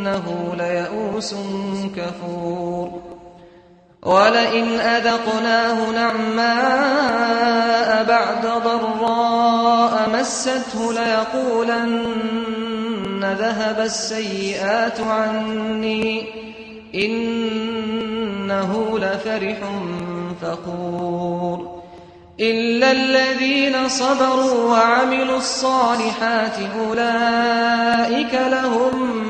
إنه ليئوس كفور. ولئن أذقناه نعماء بعد ضراء مسته ليقولن ذهب السيئات عني. إنه لفرح فقور إلا الذين صبروا وعملوا الصالحات أولئك لهم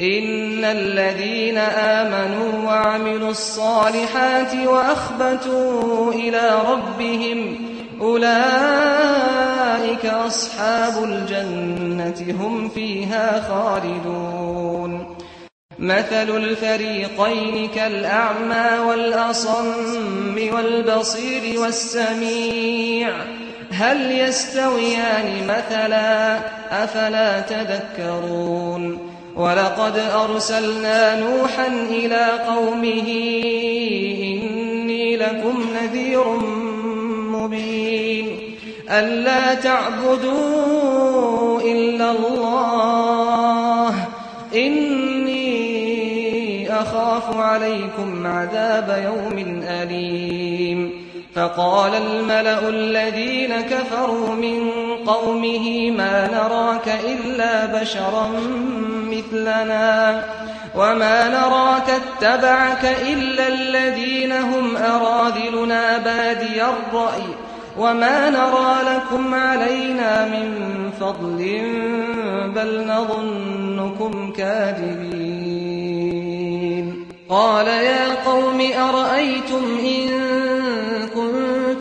ان الذين امنوا وعملوا الصالحات واخبتوا إلى ربهم اولئك اصحاب الجنه هم فيها خالدون. مثل الفريقين كالاعمى والاصم والبصير والسميع. هل يستويان مثلا افلا تذكرون؟ ولقد أرسلنا نوحا إلى قومه إني لكم نذير مبين ألا تعبدوا إلا الله إني أخاف عليكم عذاب يوم أليم فقال الملأ الذين كفروا من قومه ما نراك إلا بشرا مثلنا وما نراك اتبعك إلا الذين هم أراذلنا بادي الرأي وما نرى لكم علينا من فضل بل نظنكم كاذبين قال يا قوم أرأيتم إن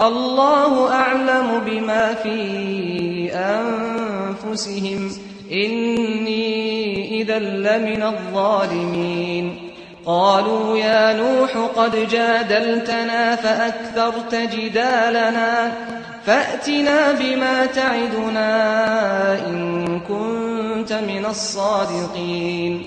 الله أعلم بما في أنفسهم إني إذا لمن الظالمين قالوا يا نوح قد جادلتنا فأكثرت جدالنا فأتنا بما تعدنا إن كنت من الصادقين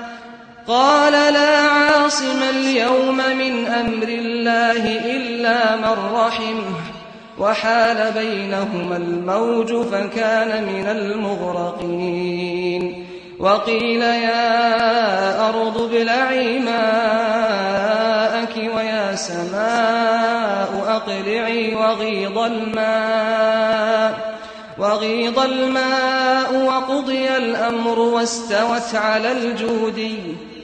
قال لا عاصم اليوم من أمر الله إلا من رحمه وحال بينهما الموج فكان من المغرقين وقيل يا أرض ابلعي ماءك ويا سماء أقلعي وغيض الماء وغيض الماء وقضي الأمر واستوت على الجودي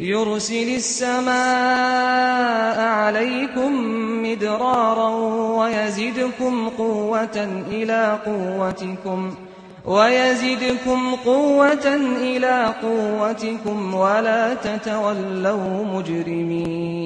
يرسل السماء عليكم مدرارا ويزدكم قوة إلى قوتكم ويزدكم قوة إلى قوتكم ولا تتولوا مجرمين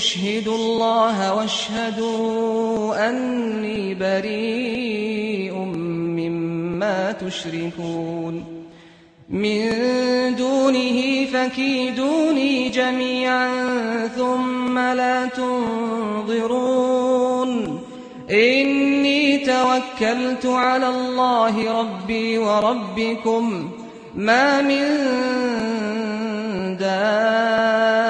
أشهد الله واشهدوا أني بريء مما تشركون. من دونه فكيدوني جميعا ثم لا تنظرون. إني توكلت على الله ربي وربكم. ما من دار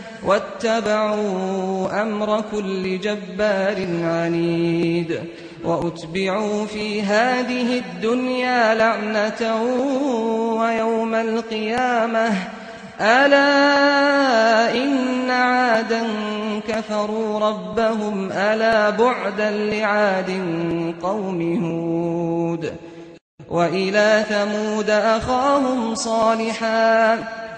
واتبعوا أمر كل جبار عنيد وأتبعوا في هذه الدنيا لعنة ويوم القيامة. ألا إن عادا كفروا ربهم ألا بعدا لعاد قوم هود. وإلى ثمود أخاهم صالحا.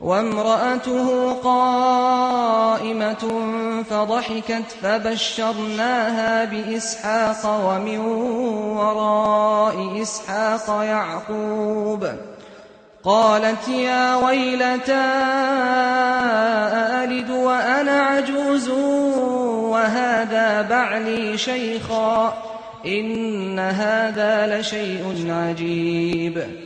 وامرأته قائمة فضحكت فبشرناها بإسحاق ومن وراء إسحاق يعقوب. قالت يا ويلتا ألد وأنا عجوز؟ وهذا بعلي شيخا إن هذا لشيء عجيب.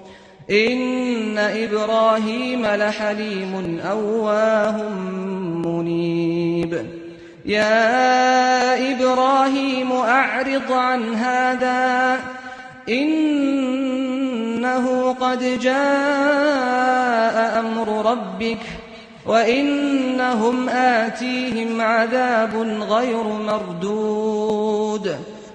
ان إبراهيم لحليم اواه منيب. يا إبراهيم اعرض عن هذا. انه قد جاء أمر ربك وانهم اتيهم عذاب غير مردود.